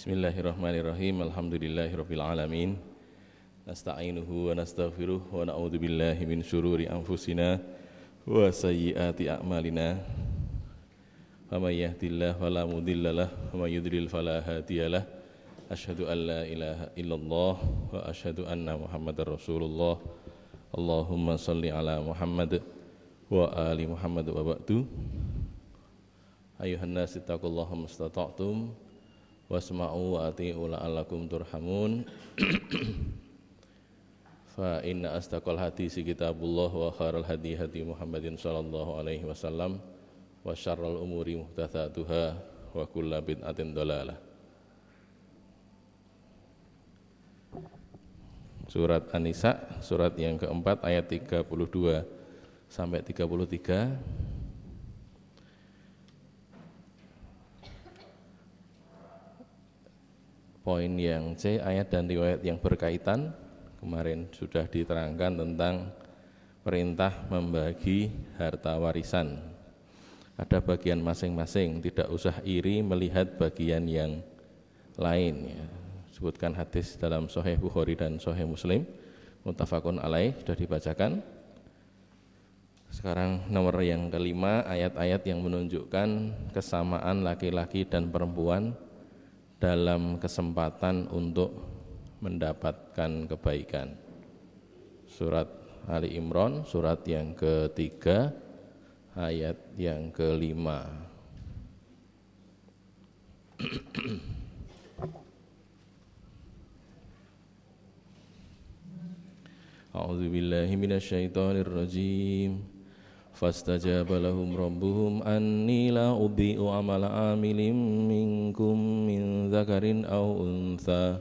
Bismillahirrahmanirrahim. Alhamdulillahirabbil alamin. Nasta'inuhu wa nastaghfiruh wa na'udzu billahi min syururi anfusina wa sayyiati a'malina. Faman yahdihillahu fala mudhillalah wa may yudlil fala hadiyalah. Asyhadu an la ilaha illallah wa asyhadu anna Muhammadar Rasulullah. Allahumma salli ala Muhammad wa ali Muhammad wa ba'du. Ayuhan nas ittaqullaha mastata'tum wasma'u wa ati'u la'allakum turhamun. Fa inna astaqal hadisi kitabullah wa kharal hadi hadi Muhammadin sallallahu alaihi wasallam wa syarrul umuri muhdatsatuha wa kullu bid'atin dalalah. Surat An-Nisa surat yang keempat ayat 32 sampai 33 poin yang C ayat dan riwayat yang berkaitan. Kemarin sudah diterangkan tentang perintah membagi harta warisan. Ada bagian masing-masing tidak usah iri melihat bagian yang lain ya. sebutkan hadis dalam Sahih Bukhari dan Sahih Muslim. Mutafakun alaih sudah dibacakan. Sekarang nomor yang kelima ayat-ayat yang menunjukkan kesamaan laki-laki dan perempuan dalam kesempatan untuk mendapatkan kebaikan. Surat Ali Imran, surat yang ketiga, ayat yang kelima. Rajim. فاستجاب لهم ربهم أني لا أضيء عمل عامل منكم من ذكر أو أنثى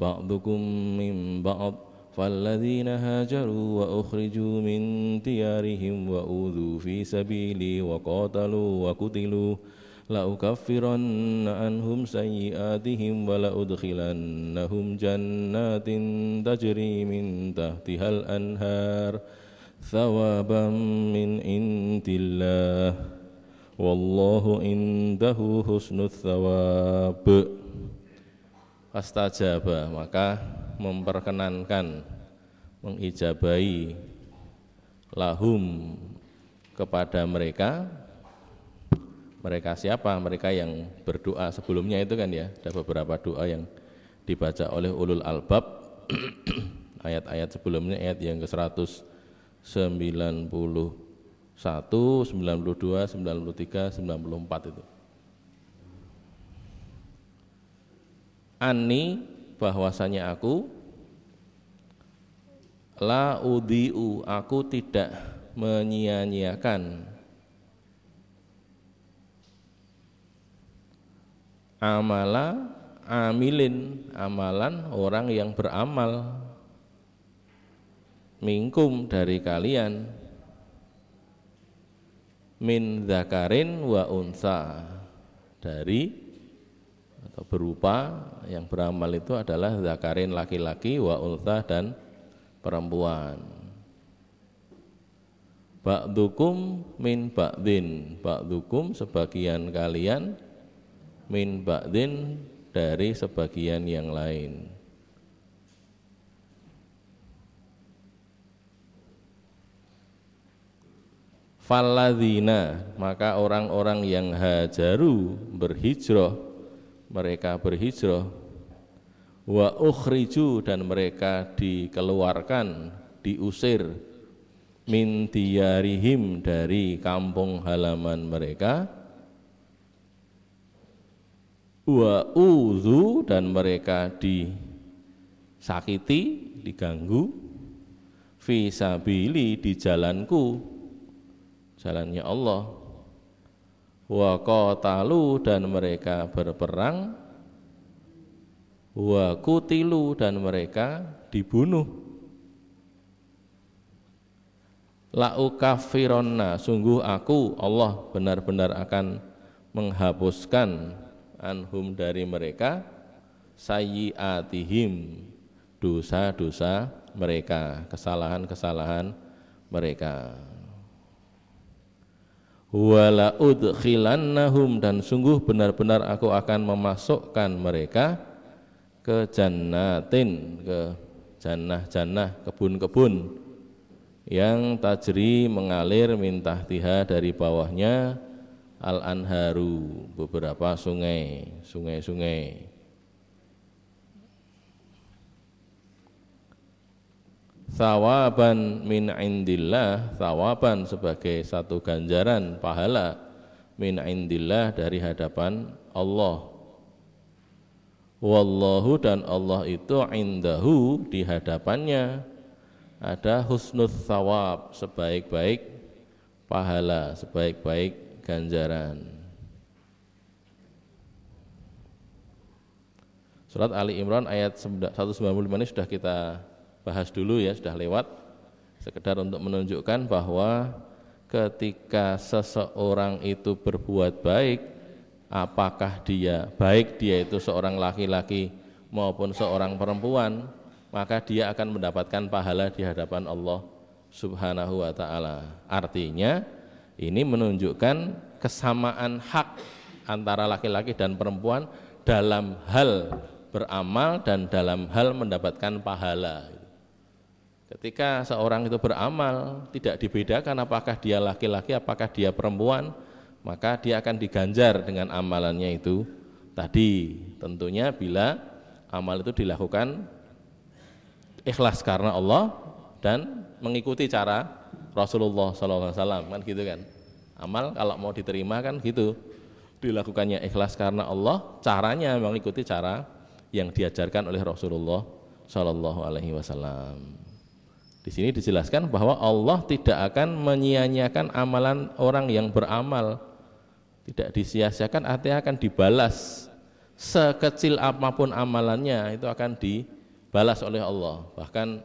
بعضكم من بعض فالذين هاجروا وأخرجوا من ديارهم وأوذوا في سبيلي وقاتلوا وقتلوا لأكفرن عنهم سيئاتهم ولأدخلنهم جنات تجري من تحتها الأنهار ثوابا من عند الله والله عنده حسن الثواب fastajaba maka memperkenankan mengijabai lahum kepada mereka mereka siapa mereka yang berdoa sebelumnya itu kan ya ada beberapa doa yang dibaca oleh ulul albab ayat-ayat sebelumnya ayat yang ke-100 91, 92, 93, 94 itu. Ani bahwasanya aku la udiu aku tidak menyia-nyiakan amala amilin amalan orang yang beramal mingkum dari kalian. Min zakarin wa unsa. Dari atau berupa yang beramal itu adalah zakarin laki-laki wa unsa dan perempuan. Ba'dukum min ba'din. Ba'dukum sebagian kalian min ba'din dari sebagian yang lain Faladzina maka orang-orang yang hajaru berhijrah mereka berhijrah. Wa ukhriju dan mereka dikeluarkan diusir min diyarihim dari kampung halaman mereka. Wa uzu dan mereka disakiti diganggu. Fi sabili di jalanku jalannya Allah. Wa qatalu dan mereka berperang. Wa kutilu dan mereka dibunuh. La ukafironna sungguh aku Allah benar-benar akan menghapuskan anhum dari mereka sayyiatihim dosa-dosa mereka kesalahan-kesalahan mereka wala udkhilannahum dan sungguh benar-benar aku akan memasukkan mereka ke jannatin ke jannah-jannah kebun-kebun yang tajri mengalir mintah tiha dari bawahnya al-anharu beberapa sungai sungai-sungai Sawaban min indillah Sawaban sebagai satu ganjaran pahala Min indillah dari hadapan Allah Wallahu dan Allah itu indahu di hadapannya ada husnul sawab sebaik-baik pahala, sebaik-baik ganjaran. Surat Ali Imran ayat 195 ini sudah kita bahas dulu ya, sudah lewat. Sekedar untuk menunjukkan bahwa ketika seseorang itu berbuat baik, apakah dia baik dia itu seorang laki-laki maupun seorang perempuan, maka dia akan mendapatkan pahala di hadapan Allah Subhanahu wa taala. Artinya ini menunjukkan kesamaan hak antara laki-laki dan perempuan dalam hal beramal dan dalam hal mendapatkan pahala. Ketika seorang itu beramal, tidak dibedakan apakah dia laki-laki, apakah dia perempuan, maka dia akan diganjar dengan amalannya itu tadi. Tentunya bila amal itu dilakukan ikhlas karena Allah dan mengikuti cara Rasulullah SAW kan gitu kan. Amal kalau mau diterima kan gitu. Dilakukannya ikhlas karena Allah, caranya mengikuti cara yang diajarkan oleh Rasulullah Shallallahu Alaihi Wasallam. Di sini dijelaskan bahwa Allah tidak akan menyia-nyiakan amalan orang yang beramal. Tidak disia-siakan, artinya akan dibalas. Sekecil apa pun amalannya itu akan dibalas oleh Allah. Bahkan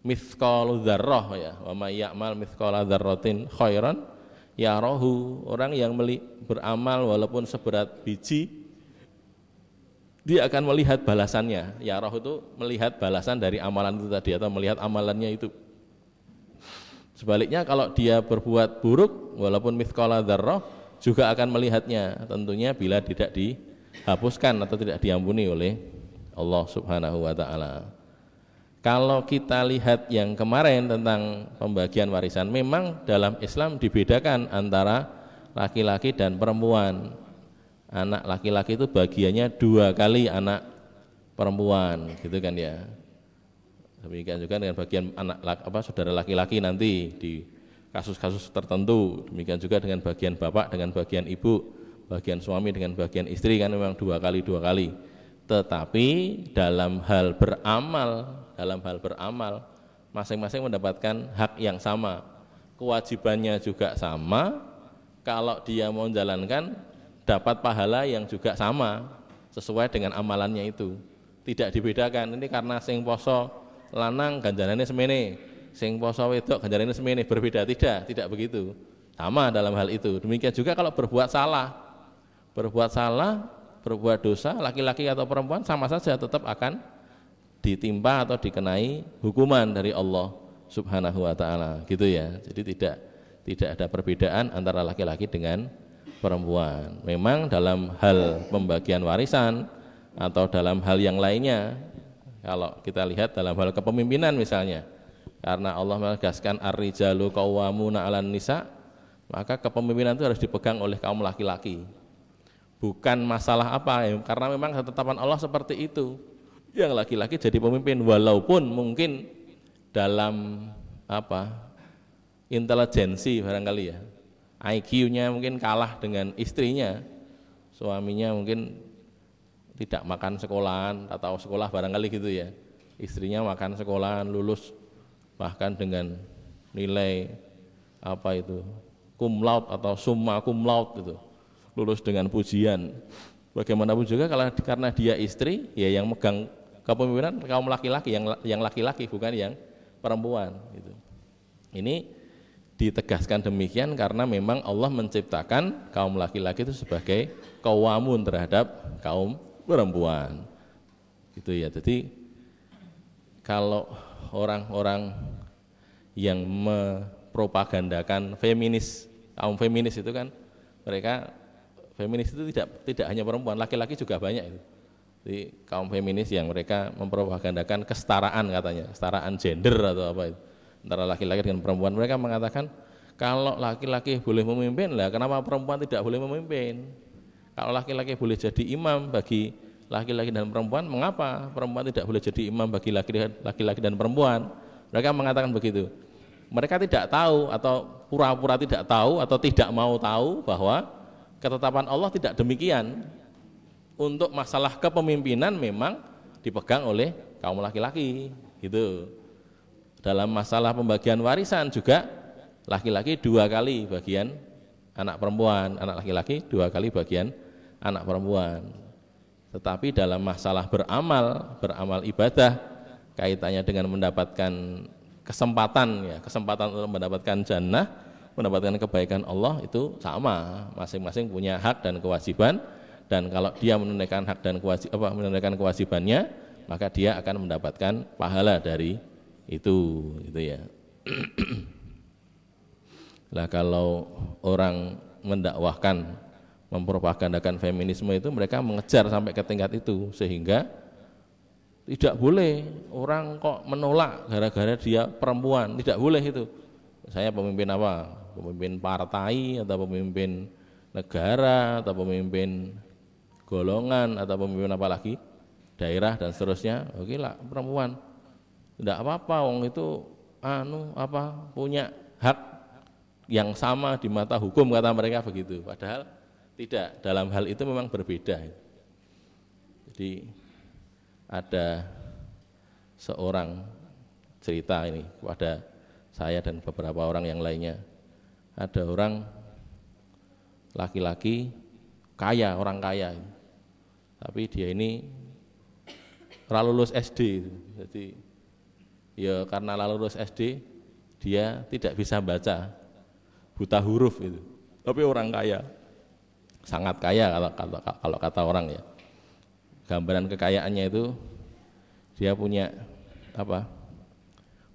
mithqalu dzarrah ya, wa may ya'mal mithqala dzarratin khairan yarahu. Orang yang beramal walaupun seberat biji dia akan melihat balasannya. Ya roh itu melihat balasan dari amalan itu tadi atau melihat amalannya itu. Sebaliknya kalau dia berbuat buruk walaupun mithqala dzarrah juga akan melihatnya tentunya bila tidak dihapuskan atau tidak diampuni oleh Allah Subhanahu wa taala. Kalau kita lihat yang kemarin tentang pembagian warisan memang dalam Islam dibedakan antara laki-laki dan perempuan anak laki-laki itu bagiannya dua kali anak perempuan gitu kan ya. Demikian juga dengan bagian anak apa saudara laki-laki nanti di kasus-kasus tertentu. Demikian juga dengan bagian bapak dengan bagian ibu bagian suami dengan bagian istri kan memang dua kali dua kali. Tetapi dalam hal beramal dalam hal beramal masing-masing mendapatkan hak yang sama. Kewajibannya juga sama. Kalau dia mau menjalankan dapat pahala yang juga sama sesuai dengan amalannya itu. Tidak dibedakan. Ini karena sing poso lanang ganjarannya semene, sing poso wedok ganjarannya semene berbeda tidak, tidak begitu. Sama dalam hal itu. Demikian juga kalau berbuat salah. Berbuat salah, berbuat dosa, laki-laki atau perempuan sama saja tetap akan ditimpa atau dikenai hukuman dari Allah Subhanahu wa taala. Gitu ya. Jadi tidak tidak ada perbedaan antara laki-laki dengan perempuan. Memang dalam hal pembagian warisan atau dalam hal yang lainnya, kalau kita lihat dalam hal kepemimpinan misalnya, karena Allah menegaskan ar-rijalu qawwamuna 'alan nisa, maka kepemimpinan itu harus dipegang oleh kaum laki-laki. Bukan masalah apa, ya, karena memang ketetapan Allah seperti itu. Yang laki-laki jadi pemimpin walaupun mungkin dalam apa? intelijensi barangkali ya IQ-nya mungkin kalah dengan istrinya, suaminya mungkin tidak makan sekolahan atau sekolah barangkali gitu ya. Istrinya makan sekolahan, lulus bahkan dengan nilai apa itu cum laude atau summa cum laude itu lulus dengan pujian bagaimanapun juga kalau karena dia istri ya yang megang kepemimpinan kaum laki-laki yang yang laki-laki bukan yang perempuan gitu ini ditegaskan demikian karena memang Allah menciptakan kaum laki-laki itu sebagai kawamun terhadap kaum perempuan. Gitu ya. Jadi kalau orang-orang yang mempropagandakan feminis kaum feminis itu kan mereka feminis itu tidak tidak hanya perempuan, laki-laki juga banyak itu. Jadi kaum feminis yang mereka mempropagandakan kesetaraan katanya, kesetaraan gender atau apa itu antara laki-laki dengan perempuan. Mereka mengatakan kalau laki-laki boleh memimpin lah, kenapa perempuan tidak boleh memimpin? Kalau laki-laki boleh jadi imam bagi laki-laki dan perempuan, mengapa perempuan tidak boleh jadi imam bagi laki-laki dan perempuan? Mereka mengatakan begitu. Mereka tidak tahu atau pura-pura tidak tahu atau tidak mau tahu bahwa ketetapan Allah tidak demikian. Untuk masalah kepemimpinan memang dipegang oleh kaum laki-laki, gitu. Dalam masalah pembagian warisan juga laki-laki dua kali bagian anak perempuan, anak laki-laki dua kali bagian anak perempuan. Tetapi dalam masalah beramal, beramal ibadah, kaitannya dengan mendapatkan kesempatan ya, kesempatan untuk mendapatkan jannah, mendapatkan kebaikan Allah itu sama, masing-masing punya hak dan kewajiban dan kalau dia menunaikan hak dan kewajib apa menunaikan kewajibannya, maka dia akan mendapatkan pahala dari itu gitu ya. Lah kalau orang mendakwahkan mempropagandakan feminisme itu mereka mengejar sampai ke tingkat itu sehingga tidak boleh orang kok menolak gara-gara dia perempuan. Tidak boleh itu. Saya pemimpin apa? Pemimpin partai atau pemimpin negara atau pemimpin golongan atau pemimpin apa lagi? Daerah dan seterusnya. Oke lah perempuan tidak apa-apa wong itu anu apa punya hak yang sama di mata hukum kata mereka begitu padahal tidak, dalam hal itu memang berbeda. Jadi ada seorang cerita ini kepada saya dan beberapa orang yang lainnya. Ada orang laki-laki kaya, orang kaya. Tapi dia ini lalu lulus SD. Jadi ya karena lalu lulus SD dia tidak bisa baca buta huruf itu. Tapi orang kaya. Sangat kaya kalau, kalau, kalau kata orang ya. Gambaran kekayaannya itu dia punya apa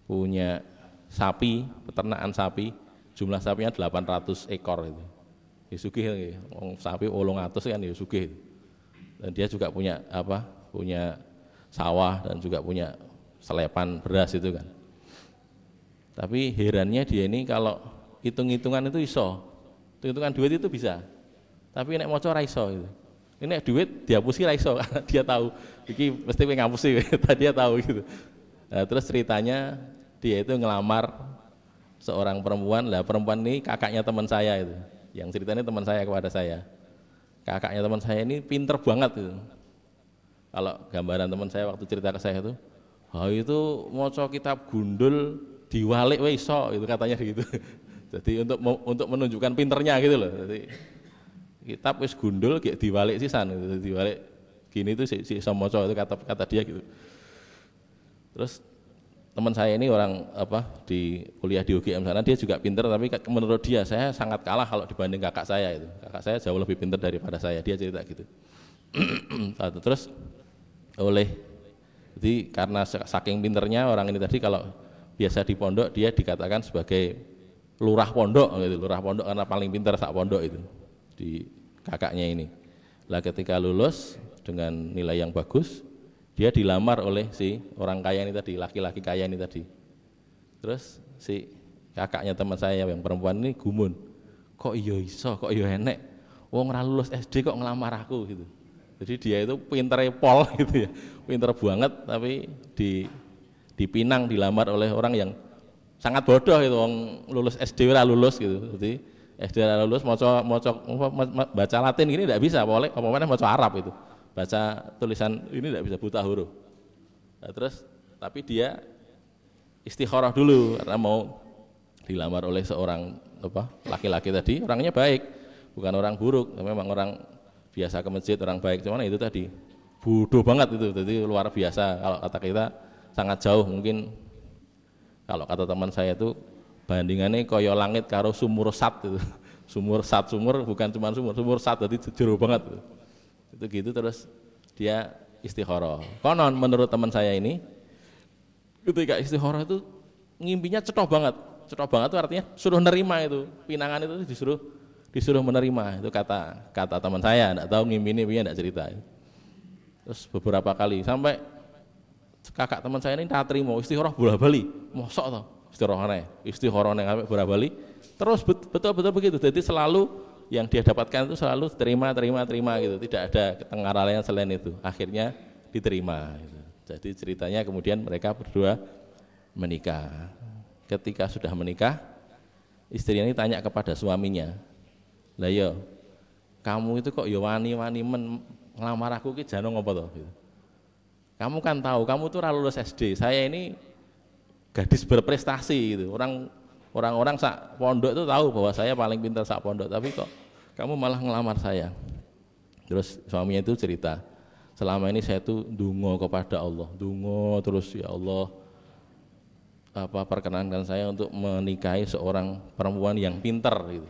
punya sapi peternakan sapi jumlah sapinya 800 ekor itu. Ya sugih sapi olong atas kan ya dan dia juga punya apa punya sawah dan juga punya selepan beras itu kan. Tapi herannya dia ini kalau hitung-hitungan itu iso. Hitung-hitungan duit itu bisa. Tapi nek maca ora iso gitu. Ini nek duit dihapusi ra iso dia tahu. Iki mesti pengen ngapusi dia tahu gitu. Nah, terus ceritanya dia itu ngelamar seorang perempuan. Lah perempuan ini kakaknya teman saya itu. Yang ceritanya teman saya kepada saya. Kakaknya teman saya ini pinter banget gitu. Kalau gambaran teman saya waktu cerita ke saya itu oh itu mau kitab gundul diwalik weh iso itu katanya gitu. Jadi untuk untuk menunjukkan pinternya gitu loh. Jadi kitab wis gundul kayak diwalik sisan gitu. Diwalik gini tuh si, si Somoco itu kata kata dia gitu. Terus teman saya ini orang apa di kuliah di UGM sana dia juga pinter tapi menurut dia saya sangat kalah kalau dibanding kakak saya itu kakak saya jauh lebih pinter daripada saya dia cerita gitu. Terus oleh jadi karena saking pinternya orang ini tadi kalau biasa di pondok dia dikatakan sebagai lurah pondok gitu lurah pondok karena paling pinter sak pondok itu di kakaknya ini. Lah ketika lulus dengan nilai yang bagus, dia dilamar oleh si orang kaya ini tadi, laki-laki kaya ini tadi. Terus si kakaknya teman saya yang perempuan ini gumun. Kok iya iso, kok iya enek. Wong ora lulus SD kok ngelamar aku gitu. Jadi dia itu pinter pol gitu ya. Pinter banget tapi di di Pinang dilamar oleh orang yang sangat bodoh itu wong lulus SD ora lulus gitu. Jadi SD lulus mau mau baca Latin gini tidak bisa, boleh apa mana mau Arab itu. Baca tulisan ini tidak bisa buta huruf. Nah, terus tapi dia istikharah dulu karena mau dilamar oleh seorang apa laki-laki tadi orangnya baik bukan orang buruk memang orang biasa ke masjid orang baik. Cuman itu tadi bodoh banget itu. Jadi luar biasa. Kalau kata kita sangat jauh mungkin. Kalau kata teman saya itu bandingannya koyo langit karo sumur sat itu. Sumur sat sumur bukan cuma sumur. Sumur sat jadi jero banget itu, itu gitu terus dia istikharah konon menurut teman saya ini ketika istikharah itu ngimpinya cetoh banget. Cetok banget itu artinya suruh nerima itu. Pinangan itu disuruh disuruh menerima itu kata kata teman saya enggak tahu ngimpi ini enggak cerita. Terus beberapa kali sampai kakak teman saya ini tak terima istikharah bola bali mosok toh istikharah istikharah yang bola bali terus betul betul begitu. Jadi selalu yang dia dapatkan itu selalu terima terima terima gitu. Tidak ada ketengaran selain itu. Akhirnya diterima gitu. jadi ceritanya kemudian mereka berdua menikah. Ketika sudah menikah istri ini tanya kepada suaminya lah iya, kamu itu kok ya wani-wani men ngelamar aku ki jano ngopo toh gitu. kamu kan tahu kamu tuh lulus SD saya ini gadis berprestasi gitu. Orang orang-orang sak pondok itu tahu bahwa saya paling pintar sak pondok tapi kok kamu malah ngelamar saya. Terus suaminya itu cerita selama ini saya tuh dungo kepada Allah. Dungo terus ya Allah apa perkenankan saya untuk menikahi seorang perempuan yang pinter gitu.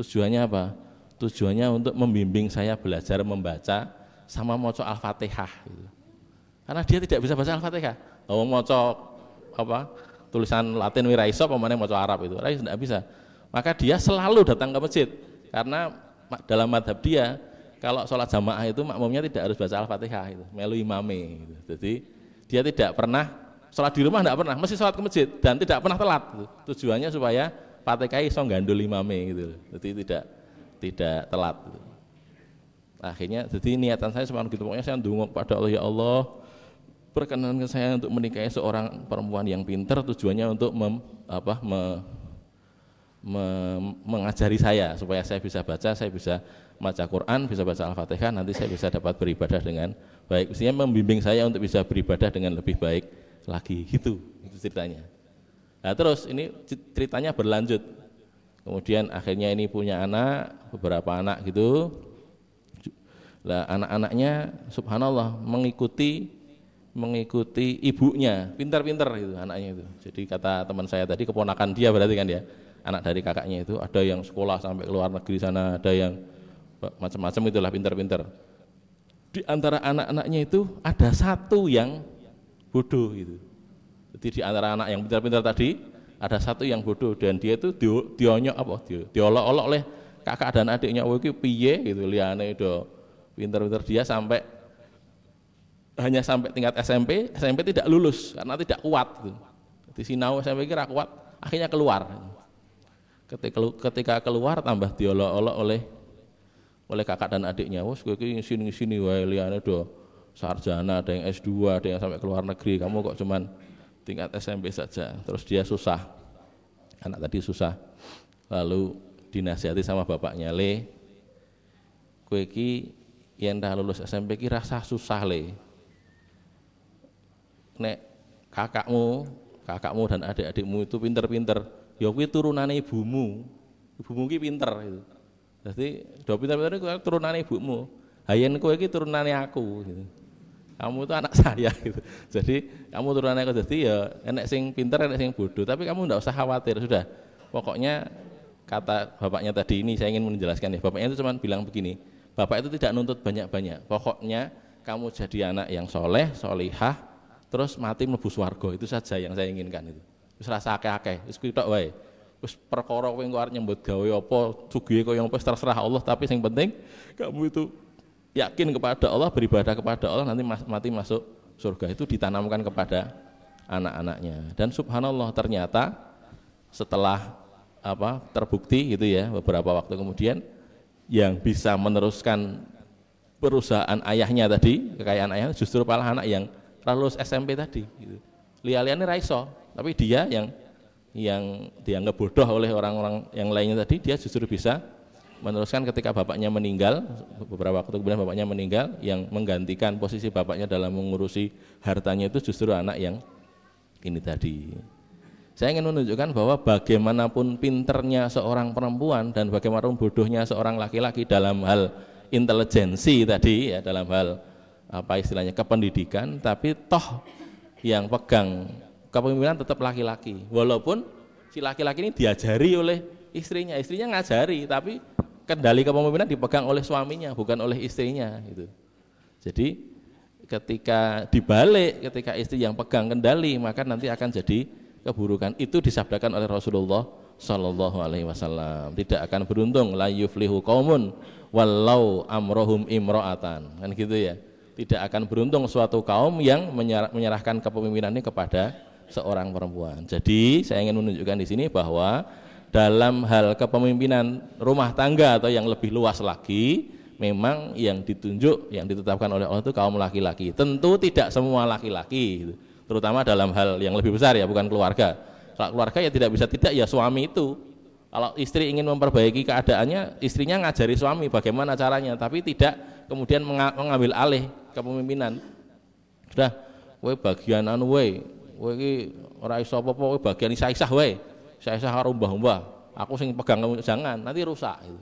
Tujuannya apa? Tujuannya untuk membimbing saya belajar membaca sama moco Al-Fatihah gitu. Karena dia tidak bisa baca Al-Fatihah. Oh, moco apa? tulisan Latin wiraiso pemane moco Arab itu. Rais tidak bisa. Maka dia selalu datang ke masjid karena dalam madhab dia kalau sholat jamaah itu makmumnya tidak harus baca Al-Fatihah itu, melu imame gitu. Jadi dia tidak pernah sholat di rumah tidak pernah, mesti sholat ke masjid dan tidak pernah telat. Gitu. Tujuannya supaya patekai so gandul imame gitu. Jadi tidak tidak telat. Gitu. Akhirnya jadi niatan saya seperti gitu. Pokoknya saya ndungok pada Allah ya Allah perkenankan saya untuk menikahi seorang perempuan yang pintar tujuannya untuk mem, apa, me, me, mengajari saya supaya saya bisa baca, saya bisa baca Quran, bisa baca Al-Fatihah, nanti saya bisa dapat beribadah dengan baik. Maksudnya membimbing saya untuk bisa beribadah dengan lebih baik lagi gitu itu ceritanya nah terus ini ceritanya berlanjut. Kemudian akhirnya ini punya anak beberapa anak gitu. Lah anak-anaknya subhanallah mengikuti mengikuti ibunya. Pintar-pintar itu anaknya itu. Jadi kata teman saya tadi keponakan dia berarti kan ya. Anak dari kakaknya itu ada yang sekolah sampai ke luar negeri sana ada yang macam-macam itulah pintar-pintar. Di antara anak-anaknya itu ada satu yang bodoh gitu. Jadi di antara anak yang pintar-pintar tadi ada satu yang bodoh. Dan dia itu dionyok apa? Diolok-olok oleh kakak dan adiknya. Oh iki piye gitu. Liane itu pintar-pintar dia sampai hanya sampai tingkat SMP SMP tidak lulus karena tidak kuat gitu. Di sinau SMP kira kuat akhirnya keluar. Ketika ketika keluar tambah diolok-olok oleh oleh kakak dan adiknya. Wah kowe iki sini-sini wae. Liane do sarjana, ada yang S2, ada yang sampai ke luar negeri, kamu kok cuman tingkat SMP saja. Terus dia susah, anak tadi susah. Lalu dinasihati sama bapaknya, le, kue ki yang dah lulus SMP ki rasa susah le. Nek kakakmu, kakakmu dan adik-adikmu itu pinter-pinter, ya kue turunannya ibumu, ibumu ki pinter itu. Jadi, dua pinter-pinter itu turunannya ibumu. Hayen kue ki turunannya aku gitu kamu itu anak saya gitu. Jadi kamu turunan aku jadi ya enek sing pinter enek sing bodoh, tapi kamu tidak usah khawatir sudah. Pokoknya kata bapaknya tadi ini saya ingin menjelaskan ya. Bapaknya itu cuma bilang begini, bapak itu tidak nuntut banyak-banyak. Pokoknya kamu jadi anak yang soleh, solihah, terus mati mlebu swarga itu saja yang saya inginkan itu. Wis rasa akeh-akeh, wis kuwi tok wae. Wis perkara kowe engko arep nyambut gawe apa, sugihe kaya apa terserah Allah, tapi yang penting kamu itu yakin kepada Allah, beribadah kepada Allah, nanti mati masuk surga itu ditanamkan kepada anak-anaknya. Dan subhanallah ternyata setelah apa terbukti gitu ya beberapa waktu kemudian yang bisa meneruskan perusahaan ayahnya tadi kekayaan ayahnya justru malah anak yang lulus SMP tadi gitu. Lia-liane raiso tapi dia yang yang dianggap bodoh oleh orang-orang yang lainnya tadi dia justru bisa meneruskan ketika bapaknya meninggal beberapa waktu kemudian bapaknya meninggal yang menggantikan posisi bapaknya dalam mengurusi hartanya itu justru anak yang ini tadi. Saya ingin menunjukkan bahwa bagaimanapun pinternya seorang perempuan dan bagaimanapun bodohnya seorang laki-laki dalam hal intelijensi tadi ya dalam hal apa istilahnya kependidikan tapi toh yang pegang kepemimpinan tetap laki-laki. Walaupun si laki-laki ini diajari oleh istrinya istrinya ngajari tapi kendali kepemimpinan dipegang oleh suaminya bukan oleh istrinya gitu. Jadi ketika dibalik ketika istri yang pegang kendali maka nanti akan jadi keburukan. Itu disabdakan oleh Rasulullah Shallallahu Alaihi Wasallam. Tidak akan beruntung la yuflihu kaumun walau amrohum imro'atan kan gitu ya. Tidak akan beruntung suatu kaum yang menyerahkan kepemimpinannya kepada seorang perempuan. Jadi saya ingin menunjukkan di sini bahwa dalam hal kepemimpinan rumah tangga atau yang lebih luas lagi memang yang ditunjuk yang ditetapkan oleh Allah itu kaum laki-laki. Tentu tidak semua laki-laki gitu. terutama dalam hal yang lebih besar ya bukan keluarga. Kalau keluarga ya tidak bisa tidak ya suami itu. Kalau istri ingin memperbaiki keadaannya istrinya ngajari suami bagaimana caranya tapi tidak kemudian mengambil alih kepemimpinan. Sudah we bagian anu we we ora iso apa-apa we bagian isah-isah we isah-isah karo mbah-mbah aku sing pegang jangan nanti rusak gitu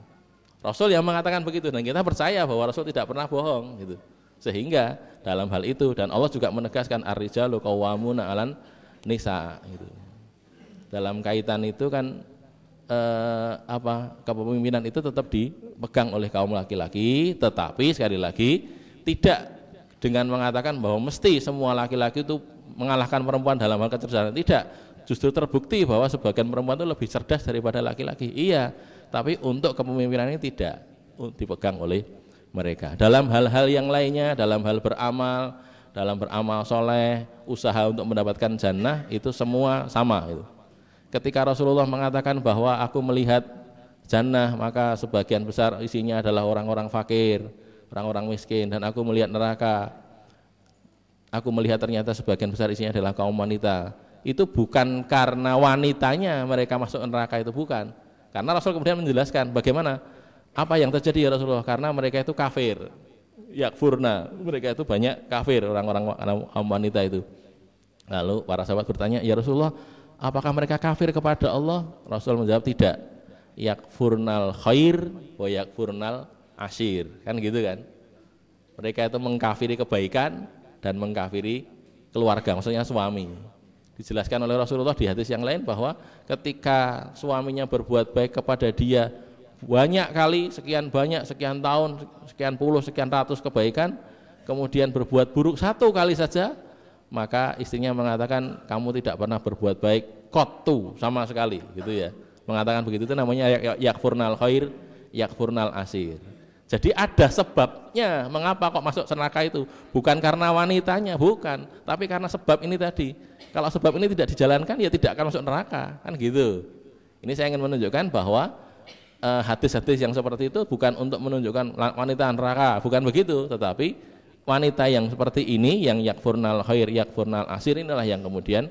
Rasul yang mengatakan begitu dan kita percaya bahwa Rasul tidak pernah bohong gitu. Sehingga dalam hal itu dan Allah juga menegaskan ar-rijalu qawwamuna 'alan nisa gitu. Dalam kaitan itu kan eh, apa kepemimpinan itu tetap dipegang oleh kaum laki-laki, tetapi sekali lagi tidak dengan mengatakan bahwa mesti semua laki-laki itu mengalahkan perempuan dalam hal kecerdasan tidak justru terbukti bahwa sebagian perempuan itu lebih cerdas daripada laki-laki iya tapi untuk kepemimpinan ini tidak dipegang oleh mereka. Dalam hal-hal yang lainnya, dalam hal beramal, dalam beramal soleh, usaha untuk mendapatkan jannah itu semua sama itu. Ketika Rasulullah mengatakan bahwa aku melihat jannah maka sebagian besar isinya adalah orang-orang fakir, orang-orang miskin dan aku melihat neraka. Aku melihat ternyata sebagian besar isinya adalah kaum wanita. Itu bukan karena wanitanya mereka masuk neraka itu bukan, karena Rasul kemudian menjelaskan bagaimana apa yang terjadi ya Rasulullah karena mereka itu kafir. Yakfurna, mereka itu banyak kafir orang-orang wanita itu. Lalu para sahabat bertanya, "Ya Rasulullah, apakah mereka kafir kepada Allah?" Rasul menjawab, "Tidak. Yakfurnal khair wa yakfurnal asir." Kan gitu kan? Mereka itu mengkafiri kebaikan dan mengkafiri keluarga, maksudnya suami dijelaskan oleh Rasulullah di hadis yang lain bahwa ketika suaminya berbuat baik kepada dia banyak kali sekian banyak sekian tahun sekian puluh sekian ratus kebaikan kemudian berbuat buruk satu kali saja maka istrinya mengatakan kamu tidak pernah berbuat baik kotu sama sekali gitu ya. Mengatakan begitu itu namanya yakfurnal khair yakfurnal asir jadi ada sebabnya mengapa kok masuk neraka itu. Bukan karena wanitanya bukan. Tapi karena sebab ini tadi. Kalau sebab ini tidak dijalankan ya tidak akan masuk neraka, kan gitu. Ini saya ingin menunjukkan bahwa eh, hadis-hadis yang seperti itu bukan untuk menunjukkan wanita neraka, bukan begitu, tetapi wanita yang seperti ini yang yakfurnal khair, yakfurnal asir inilah yang kemudian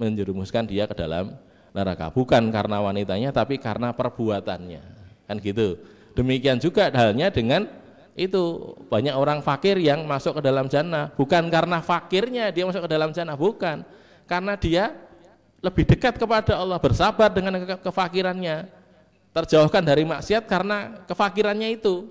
menjerumuskan dia ke dalam neraka, bukan karena wanitanya tapi karena perbuatannya. Kan gitu. Demikian juga halnya dengan itu banyak orang fakir yang masuk ke dalam jannah bukan karena fakirnya dia masuk ke dalam jannah bukan karena dia lebih dekat kepada Allah, bersabar dengan ke kefakirannya, terjauhkan dari maksiat karena kefakirannya itu.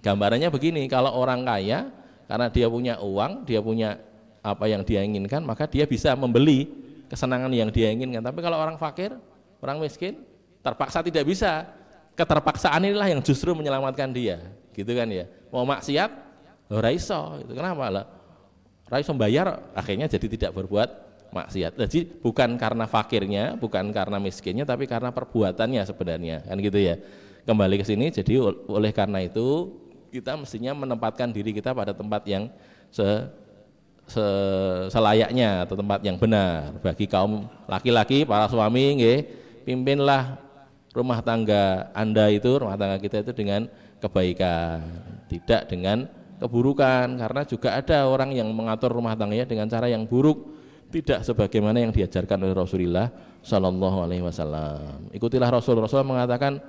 Gambarannya begini, kalau orang kaya karena dia punya uang, dia punya apa yang dia inginkan, maka dia bisa membeli kesenangan yang dia inginkan. Tapi kalau orang fakir, orang miskin, terpaksa tidak bisa. Keterpaksaan inilah yang justru menyelamatkan dia, gitu kan ya. Mau maksiat, ora iso, itu kenapa lah? Rai bayar akhirnya jadi tidak berbuat maksiat. Jadi bukan karena fakirnya, bukan karena miskinnya, tapi karena perbuatannya sebenarnya, kan gitu ya. Kembali ke sini, jadi oleh karena itu kita mestinya menempatkan diri kita pada tempat yang se, se, selayaknya atau tempat yang benar bagi kaum laki-laki, para suami, nge, pimpinlah rumah tangga Anda itu, rumah tangga kita itu dengan kebaikan, tidak dengan keburukan karena juga ada orang yang mengatur rumah tangganya dengan cara yang buruk tidak sebagaimana yang diajarkan oleh Rasulullah Shallallahu Alaihi Wasallam. Ikutilah Rasul. Rasul mengatakan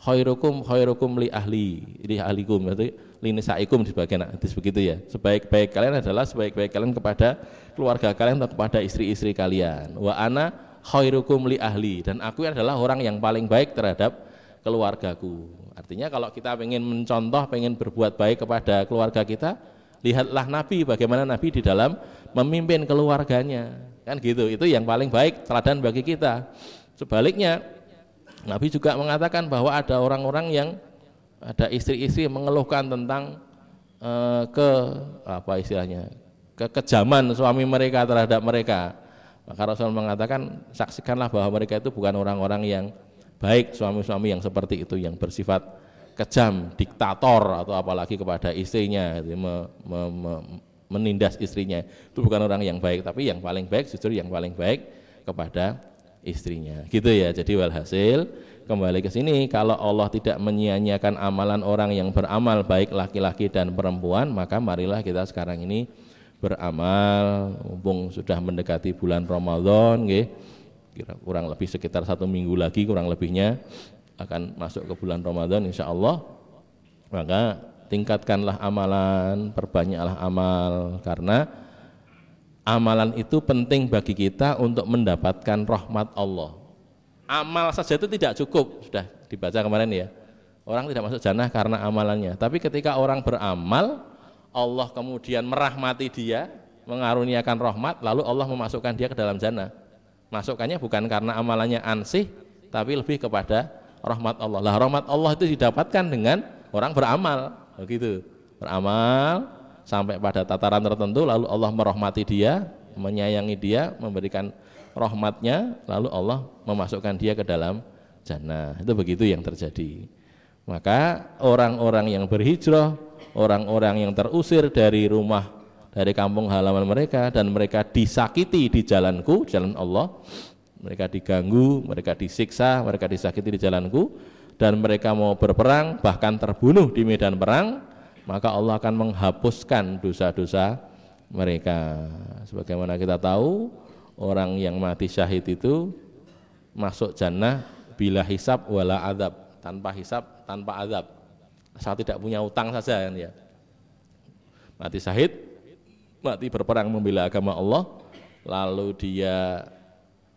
khairukum khairukum li ahli li ahlikum berarti li nisaikum di sebagian hadis begitu ya. Sebaik-baik kalian adalah sebaik-baik kalian kepada keluarga kalian atau kepada istri-istri kalian. Wa ana khairukum li ahli dan aku adalah orang yang paling baik terhadap keluargaku. Artinya kalau kita ingin mencontoh, ingin berbuat baik kepada keluarga kita, lihatlah Nabi bagaimana Nabi di dalam memimpin keluarganya. Kan gitu, itu yang paling baik teladan bagi kita. Sebaliknya, Nabi juga mengatakan bahwa ada orang-orang yang ada istri-istri mengeluhkan tentang uh, ke apa istilahnya kekejaman suami mereka terhadap mereka Maka Rasul mengatakan saksikanlah bahwa mereka itu bukan orang-orang yang baik suami-suami yang seperti itu yang bersifat kejam, diktator atau apalagi kepada istrinya, gitu, me, me, me, menindas istrinya. Itu bukan orang yang baik, tapi yang paling baik justru yang paling baik kepada istrinya. Gitu ya. Jadi walhasil kembali ke sini kalau Allah tidak menyia-nyiakan amalan orang yang beramal baik laki-laki dan perempuan maka marilah kita sekarang ini beramal mumpung sudah mendekati bulan Ramadan kira kurang lebih sekitar satu minggu lagi kurang lebihnya akan masuk ke bulan Ramadan insya Allah. Maka tingkatkanlah amalan perbanyaklah amal karena amalan itu penting bagi kita untuk mendapatkan rahmat Allah. Amal saja itu tidak cukup sudah dibaca kemarin ya. Orang tidak masuk jannah karena amalannya. Tapi ketika orang beramal Allah kemudian merahmati dia mengaruniakan rahmat lalu Allah memasukkan dia ke dalam jannah. Masukkannya bukan karena amalannya ansih tapi lebih kepada rahmat Allah. Lah rahmat Allah itu didapatkan dengan orang beramal. Begitu. Beramal sampai pada tataran tertentu lalu Allah merahmati dia menyayangi dia memberikan rahmatnya lalu Allah memasukkan dia ke dalam jannah. Itu begitu yang terjadi maka orang-orang yang berhijrah orang-orang yang terusir dari rumah dari kampung halaman mereka dan mereka disakiti di jalanku jalan Allah mereka diganggu mereka disiksa mereka disakiti di jalanku dan mereka mau berperang bahkan terbunuh di medan perang maka Allah akan menghapuskan dosa-dosa mereka. Sebagaimana kita tahu orang yang mati syahid itu masuk jannah bila hisap wala adab tanpa hisap tanpa adab saat tidak punya utang saja kan ya. Mati syahid mati berperang membela agama Allah lalu dia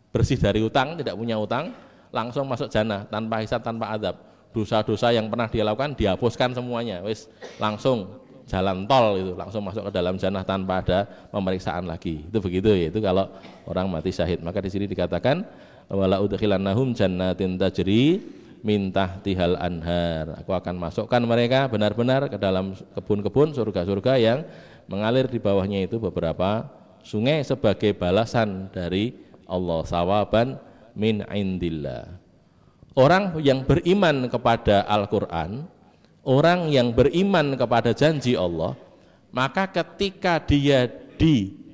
bersih dari utang tidak punya utang langsung masuk jannah tanpa hisap tanpa adab dosa-dosa yang pernah dia lakukan dihapuskan semuanya. Wis langsung jalan tol itu langsung masuk ke dalam jannah tanpa ada pemeriksaan lagi. Itu begitu ya itu kalau orang mati syahid. Maka di sini dikatakan wala udkhilannahum jannatin tajri minta tihal anhar. Aku akan masukkan mereka benar-benar ke dalam kebun-kebun surga-surga yang mengalir di bawahnya itu beberapa sungai sebagai balasan dari Allah. Sawaban min indillah. Orang yang beriman kepada Al-Qur'an orang yang beriman kepada janji Allah maka ketika dia ditawari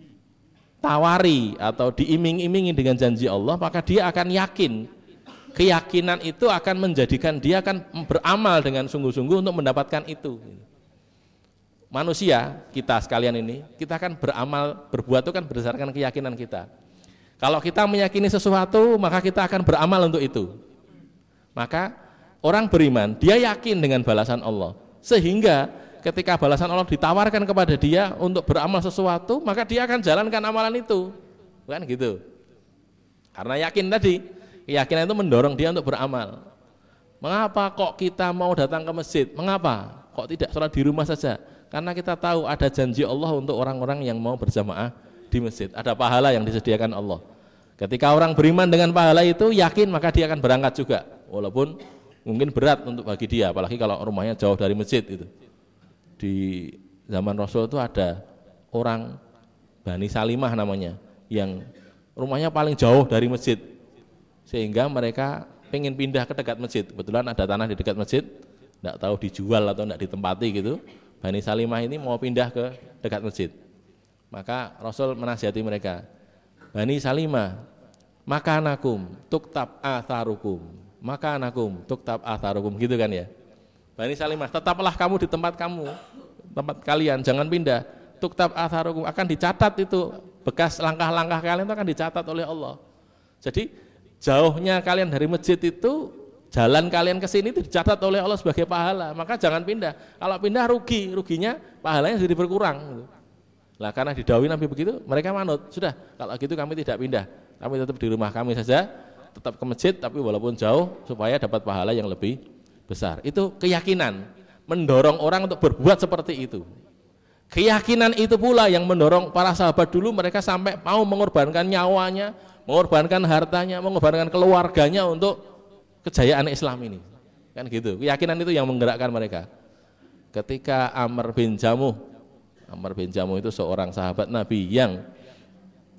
atau diiming-imingi dengan janji Allah maka dia akan yakin keyakinan itu akan menjadikan dia akan beramal dengan sungguh-sungguh untuk mendapatkan itu manusia kita sekalian ini kita akan beramal berbuat itu kan berdasarkan keyakinan kita kalau kita meyakini sesuatu maka kita akan beramal untuk itu maka orang beriman, dia yakin dengan balasan Allah. Sehingga ketika balasan Allah ditawarkan kepada dia untuk beramal sesuatu, maka dia akan jalankan amalan itu. Bukan gitu. Karena yakin tadi, keyakinan itu mendorong dia untuk beramal. Mengapa kok kita mau datang ke masjid? Mengapa? Kok tidak sholat di rumah saja? Karena kita tahu ada janji Allah untuk orang-orang yang mau berjamaah di masjid. Ada pahala yang disediakan Allah. Ketika orang beriman dengan pahala itu yakin maka dia akan berangkat juga walaupun mungkin berat untuk bagi dia apalagi kalau rumahnya jauh dari masjid itu di zaman Rasul itu ada orang Bani Salimah namanya yang rumahnya paling jauh dari masjid sehingga mereka pengen pindah ke dekat masjid. Kebetulan ada tanah di dekat masjid. Tidak tahu dijual atau tidak ditempati gitu. Bani Salimah ini mau pindah ke dekat masjid. Maka Rasul menasihati mereka. Bani Salimah makanakum tuktab atharukum. Maka anakum tuktab atharukum. Gitu kan ya? Bani Salimah tetaplah kamu di tempat kamu tempat kalian. Jangan pindah. Tuktab atharukum. Akan dicatat itu bekas langkah-langkah kalian itu akan dicatat oleh Allah. Jadi jauhnya kalian dari masjid itu jalan kalian ke sini itu dicatat oleh Allah sebagai pahala. Maka jangan pindah. Kalau pindah rugi ruginya pahalanya jadi berkurang. Lah karena didawi Nabi begitu mereka manut. Sudah kalau gitu kami tidak pindah. Kami tetap di rumah kami saja tetap ke masjid tapi walaupun jauh supaya dapat pahala yang lebih besar. Itu keyakinan. Mendorong orang untuk berbuat seperti itu. Keyakinan itu pula yang mendorong para sahabat dulu mereka sampai mau mengorbankan nyawanya, mengorbankan hartanya, mengorbankan keluarganya untuk kejayaan Islam ini. Kan gitu. Keyakinan itu yang menggerakkan mereka. Ketika Amr bin Jamuh, Amr bin Jamuh itu seorang sahabat Nabi yang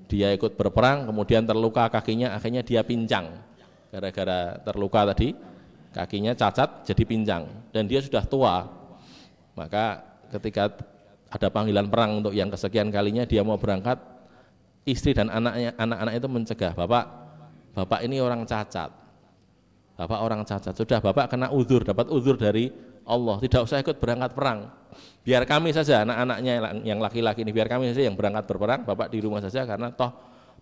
dia ikut berperang kemudian terluka kakinya akhirnya dia pincang gara-gara terluka tadi kakinya cacat jadi pincang dan dia sudah tua maka ketika ada panggilan perang untuk yang kesekian kalinya dia mau berangkat istri dan anaknya anak-anak itu mencegah bapak bapak ini orang cacat. Bapak orang cacat. Sudah bapak kena uzur dapat uzur dari Allah. Tidak usah ikut berangkat perang. Biar kami saja anak-anaknya yang laki-laki ini biar kami saja yang berangkat berperang bapak di rumah saja karena toh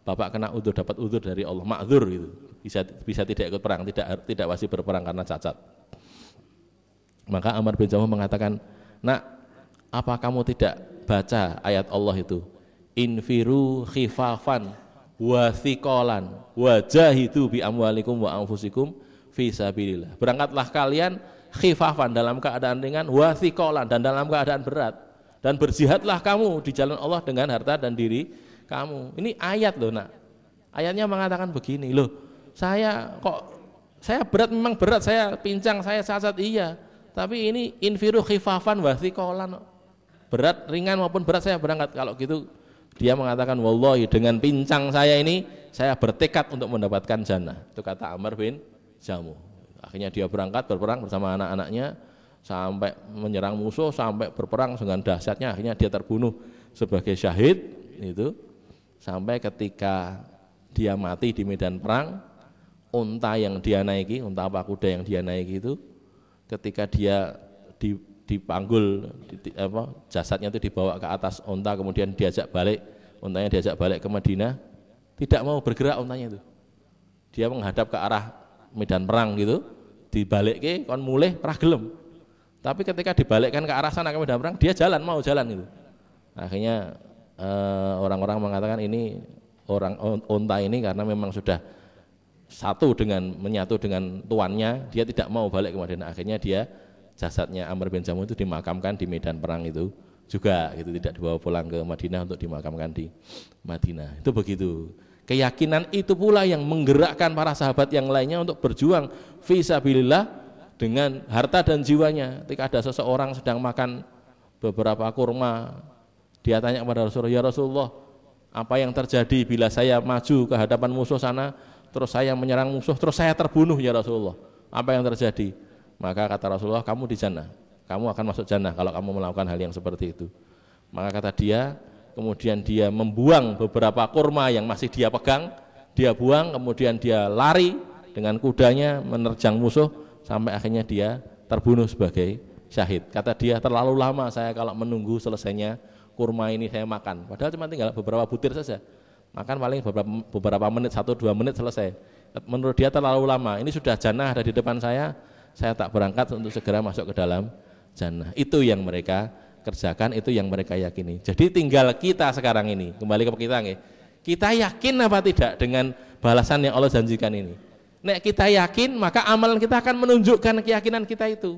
bapak kena uzur dapat uzur dari Allah. Makzur gitu. Bisa bisa tidak ikut perang tidak tidak wajib berperang karena cacat. Maka Amr bin Jamuh mengatakan nak apa kamu tidak baca ayat Allah itu infiru khifafan wa thiqalan wa jahidu bi amwalikum wa anfusikum fi sabilillah. Berangkatlah kalian khifafan dalam keadaan ringan wa dan dalam keadaan berat. Dan berjihadlah kamu di jalan Allah dengan harta dan diri kamu. Ini ayat loh nak. Ayatnya mengatakan begini loh saya kok saya berat memang berat saya pincang saya cacat iya tapi ini infiru khifafan wa berat ringan maupun berat saya berangkat. Kalau gitu dia mengatakan wallahi dengan pincang saya ini saya bertekad untuk mendapatkan jannah. Itu kata Amr bin Jamu Akhirnya dia berangkat berperang bersama anak-anaknya sampai menyerang musuh sampai berperang dengan dahsyatnya. Akhirnya dia terbunuh sebagai syahid itu. Sampai ketika dia mati di medan perang unta yang dia naiki unta apa kuda yang dia naiki itu ketika dia di, dipanggul di, apa, jasadnya itu dibawa ke atas unta kemudian diajak balik untanya diajak balik ke Madinah tidak mau bergerak untanya itu dia menghadap ke arah medan perang gitu dibalik ke kon mulai ora gelem. Tapi ketika dibalikkan ke arah sana ke medan perang, dia jalan mau jalan itu. Akhirnya eh, orang-orang mengatakan ini orang onta ini karena memang sudah satu dengan menyatu dengan tuannya, dia tidak mau balik ke Madinah. Akhirnya dia jasadnya Amr bin Jamu itu dimakamkan di medan perang itu juga gitu tidak dibawa pulang ke Madinah untuk dimakamkan di Madinah. Itu begitu. Keyakinan itu pula yang menggerakkan para sahabat yang lainnya untuk berjuang visabilillah dengan harta dan jiwanya. Ketika ada seseorang sedang makan beberapa kurma, dia tanya kepada Rasulullah, "Ya Rasulullah, apa yang terjadi bila saya maju ke hadapan musuh sana, terus saya menyerang musuh, terus saya terbunuh ya Rasulullah? Apa yang terjadi?" Maka kata Rasulullah, "Kamu di jannah. Kamu akan masuk jannah kalau kamu melakukan hal yang seperti itu." Maka kata dia, kemudian dia membuang beberapa kurma yang masih dia pegang, dia buang, kemudian dia lari dengan kudanya menerjang musuh sampai akhirnya dia terbunuh sebagai syahid. Kata dia terlalu lama saya kalau menunggu selesainya kurma ini saya makan. Padahal cuma tinggal beberapa butir saja. Makan paling beberapa, beberapa menit, satu dua menit selesai. Menurut dia terlalu lama. Ini sudah jannah ada di depan saya, saya tak berangkat untuk segera masuk ke dalam jannah. Itu yang mereka kerjakan itu yang mereka yakini. Jadi tinggal kita sekarang ini, kembali ke kita nih. Kita yakin apa tidak dengan balasan yang Allah janjikan ini? Nek kita yakin, maka amalan kita akan menunjukkan keyakinan kita itu.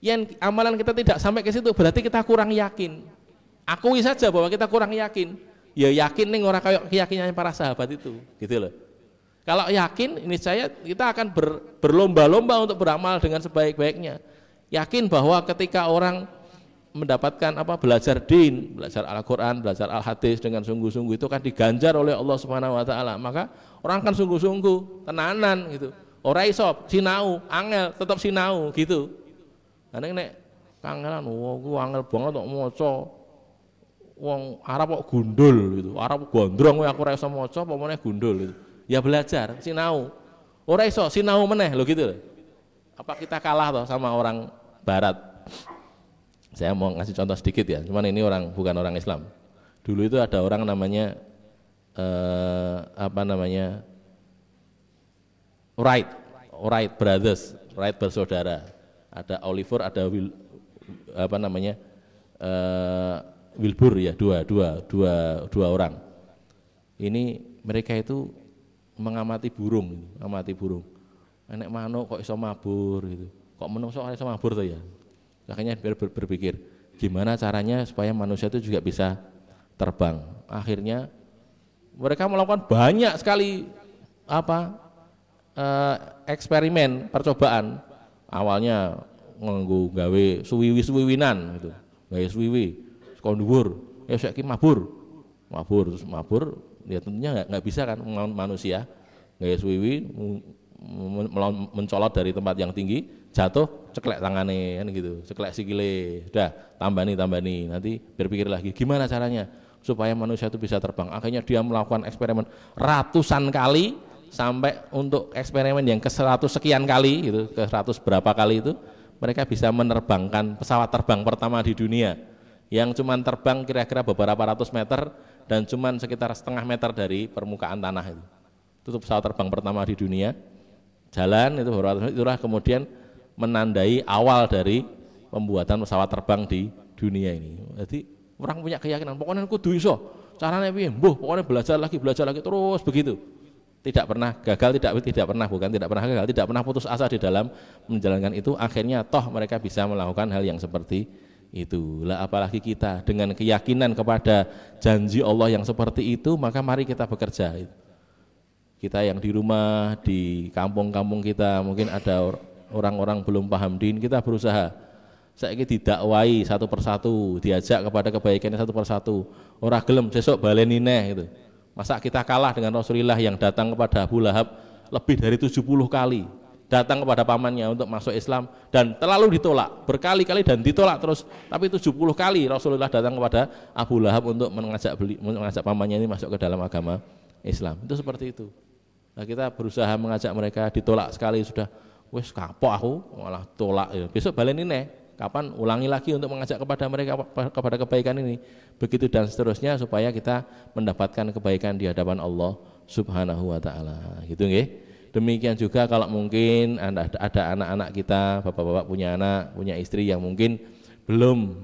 Yang amalan kita tidak sampai ke situ berarti kita kurang yakin. Akui saja bahwa kita kurang yakin. Ya yakin nih orang kayak keyakinan para sahabat itu, gitu loh. Kalau yakin, ini saya kita akan ber, berlomba-lomba untuk beramal dengan sebaik-baiknya. Yakin bahwa ketika orang mendapatkan apa belajar din, belajar Al-Qur'an, belajar Al-Hadis dengan sungguh-sungguh itu kan diganjar oleh Allah Subhanahu wa taala. Maka orang kan sungguh-sungguh, tenanan gitu. Ora iso sinau, angel tetap sinau gitu. Karena nek kangelan wah ku angel banget kok maca wong Arab kok gundul gitu. Arab gondrong aku ora iso maca apa gundul gitu. Ya belajar, sinau. Ora iso sinau meneh lho gitu. Apa kita kalah toh sama orang barat? Saya mau ngasih contoh sedikit ya, cuman ini orang bukan orang Islam. Dulu itu ada orang namanya eh, apa namanya Wright, Wright Brothers, Wright bersaudara. Ada Oliver, ada Will, apa namanya eh, Wilbur ya, dua, dua, dua, dua orang. Ini mereka itu mengamati burung, mengamati burung. Enek manuk kok iso mabur gitu. Kok menungso iso mabur tuh ya? Makanya ber berpikir gimana caranya supaya manusia itu juga bisa terbang. Akhirnya mereka melakukan banyak sekali apa eh, eksperimen percobaan. Awalnya nganggo gawe suwiwi suwiwinan gitu. Gawe suwiwi, sekon dhuwur, ya mabur. Mabur terus mabur ya tentunya nggak nggak bisa kan manusia. Nggak suwi mencolot dari tempat yang tinggi jatuh ceklek tangannya kan gitu. Ceklek sikile sudah tambah nih tambah nih nanti berpikir lagi gimana caranya supaya manusia itu bisa terbang. Akhirnya dia melakukan eksperimen ratusan kali sampai untuk eksperimen yang ke seratus sekian kali gitu ke seratus berapa kali itu mereka bisa menerbangkan pesawat terbang pertama di dunia. Yang cuma terbang kira-kira beberapa ratus meter dan cuma sekitar setengah meter dari permukaan tanah itu. Itu pesawat terbang pertama di dunia. Jalan itu meter, itulah kemudian menandai awal dari pembuatan pesawat terbang di dunia ini. Jadi orang punya keyakinan pokoknya kudu iso. Caranya piye? Mbuh, pokoknya belajar lagi, belajar lagi terus begitu. Tidak pernah gagal, tidak tidak pernah bukan tidak pernah gagal, tidak pernah putus asa di dalam menjalankan itu. Akhirnya toh mereka bisa melakukan hal yang seperti itu. Lah apalagi kita dengan keyakinan kepada janji Allah yang seperti itu maka mari kita bekerja. Kita yang di rumah di kampung-kampung kita mungkin ada orang-orang belum paham din kita berusaha. Saya ini didakwai satu persatu diajak kepada kebaikan satu persatu. Orang gelem besok baleni neh itu masa kita kalah dengan Rasulullah yang datang kepada Abu Lahab lebih dari 70 kali datang kepada pamannya untuk masuk Islam dan terlalu ditolak. Berkali-kali dan ditolak terus. Tapi 70 kali Rasulullah datang kepada Abu Lahab untuk mengajak beli, mengajak pamannya ini masuk ke dalam agama Islam. Itu seperti itu. Nah, kita berusaha mengajak mereka ditolak sekali sudah. Wes kapok aku malah tolak. Ya. besok balen ini kapan ulangi lagi untuk mengajak kepada mereka kepada kebaikan ini? Begitu dan seterusnya supaya kita mendapatkan kebaikan di hadapan Allah Subhanahu wa taala. Gitu nggih Demikian juga kalau mungkin ada anak-anak kita, bapak-bapak punya anak, punya istri yang mungkin belum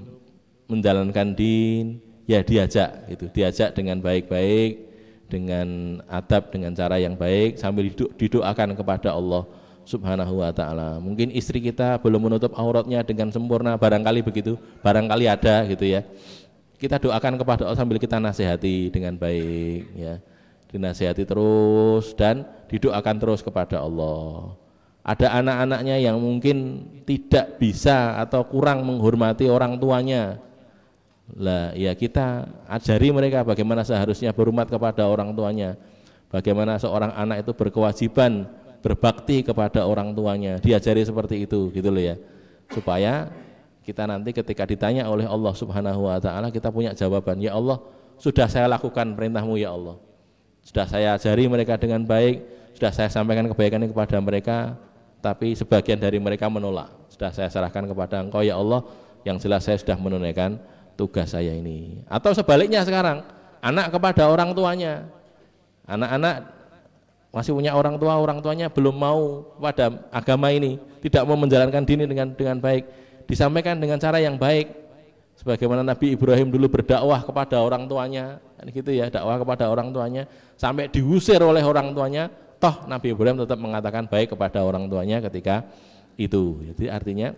menjalankan din, ya diajak itu, diajak dengan baik-baik, dengan adab, dengan cara yang baik sambil didoakan kepada Allah Subhanahu wa taala. Mungkin istri kita belum menutup auratnya dengan sempurna, barangkali begitu, barangkali ada gitu ya. Kita doakan kepada Allah sambil kita nasihati dengan baik ya dinasihati terus dan didoakan terus kepada Allah. Ada anak-anaknya yang mungkin tidak bisa atau kurang menghormati orang tuanya. Lah, ya kita ajari mereka bagaimana seharusnya berhormat kepada orang tuanya. Bagaimana seorang anak itu berkewajiban berbakti kepada orang tuanya. Diajari seperti itu, gitu loh ya. Supaya kita nanti ketika ditanya oleh Allah Subhanahu wa taala kita punya jawaban, ya Allah, sudah saya lakukan perintahmu ya Allah sudah saya ajari mereka dengan baik, sudah saya sampaikan kebaikan kepada mereka, tapi sebagian dari mereka menolak. Sudah saya serahkan kepada Engkau ya Allah, yang jelas saya sudah menunaikan tugas saya ini. Atau sebaliknya sekarang, anak kepada orang tuanya. Anak-anak masih punya orang tua, orang tuanya belum mau pada agama ini, tidak mau menjalankan dini dengan dengan baik. Disampaikan dengan cara yang baik, sebagaimana Nabi Ibrahim dulu berdakwah kepada orang tuanya. Kan gitu ya dakwah kepada orang tuanya. Sampai diusir oleh orang tuanya. Toh Nabi Ibrahim tetap mengatakan baik kepada orang tuanya ketika itu. Jadi artinya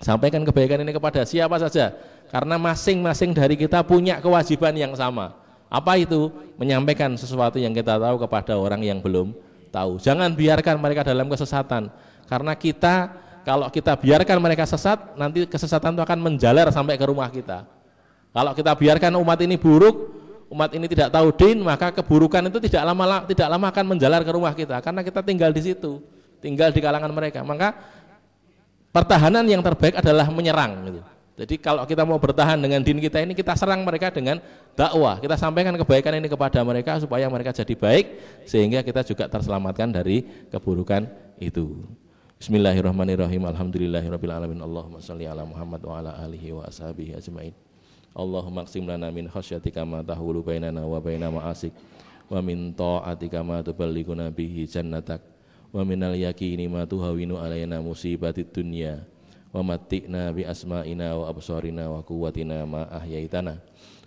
sampaikan kebaikan ini kepada siapa saja. Karena masing-masing dari kita punya kewajiban yang sama. Apa itu? Menyampaikan sesuatu yang kita tahu kepada orang yang belum tahu. Jangan biarkan mereka dalam kesesatan. Karena kita kalau kita biarkan mereka sesat, nanti kesesatan itu akan menjalar sampai ke rumah kita. Kalau kita biarkan umat ini buruk, umat ini tidak tahu din, maka keburukan itu tidak lama tidak lama akan menjalar ke rumah kita karena kita tinggal di situ, tinggal di kalangan mereka. Maka pertahanan yang terbaik adalah menyerang gitu. Jadi kalau kita mau bertahan dengan din kita ini kita serang mereka dengan dakwah. Kita sampaikan kebaikan ini kepada mereka supaya mereka jadi baik sehingga kita juga terselamatkan dari keburukan itu. Bismillahirrahmanirrahim. Alhamdulillahirabbil alamin. Allahumma shalli ala Muhammad wa ala alihi wa ashabihi ajmain. Allahumma qsim lana min khasyatika ma tahulu bainana wa baina ma'asik. Wa min ta'atika ma tuballighuna bihi jannatak. Wa minal yaqini ma tuhawinu alaina musibatid dunya. Wa matti'na bi asma'ina wa absarina wa quwwatina ma ahyaitana.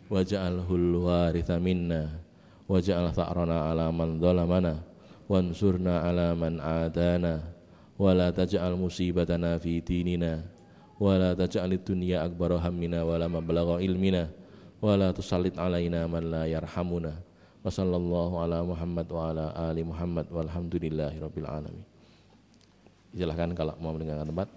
Waj'alhul waritha minna. Waj'al tha'rana ala man dhalamana wansurna ala man adana wala taj'al musibatana fi dinina. Wala taj'al dunya akbar hammina wala mablagha ilmina. Wala tusallit alaina man la yarhamuna. Wa sallallahu ala Muhammad wa ala ali Muhammad. Alamin. Silahkan kalau mau mendengarkan tempat